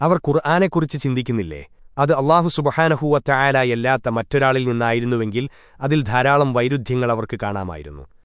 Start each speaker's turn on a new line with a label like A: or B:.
A: അവർ ഖുർആാനെക്കുറിച്ച് ചിന്തിക്കുന്നില്ലേ? അത് അള്ളാഹു സുബഹാനഹൂവറ്റായാലായല്ലാത്ത മറ്റൊരാളിൽ നിന്നായിരുന്നുവെങ്കിൽ അതിൽ ധാരാളം വൈരുദ്ധ്യങ്ങൾ അവർക്ക് കാണാമായിരുന്നു.